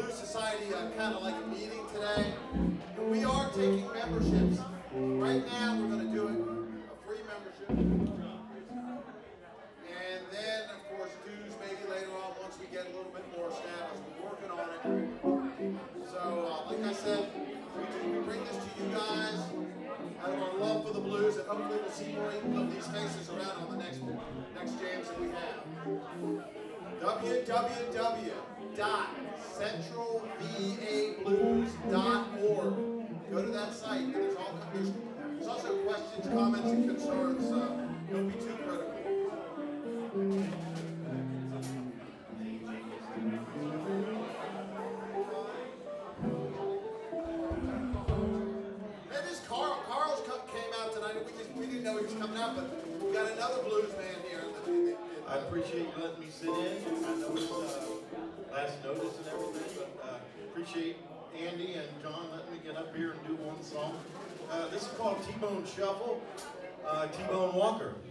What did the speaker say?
Blue Society uh, kind of like a meeting today. And we are taking memberships. Right now, we're going to do it, a free membership. And then, of course, dues maybe later on once we get a little bit more established. We're working on it. So, uh, like I said, we, do, we bring this to you guys out of our love for the blues, and hopefully we'll see more of these faces around on the next next jams that we have www.centralvablues.org. Go to that site, and there's all there's, there's also questions, comments, and concerns. Uh, don't be too critical. Hey, this Carl, Carl's co- came out tonight. and We just we didn't know he was coming out, but we got another blues man here. Appreciate you letting me sit in. I know it's uh, last notice and everything, but uh, appreciate Andy and John letting me get up here and do one song. Uh, this is called T-Bone Shuffle, uh, T-Bone Walker.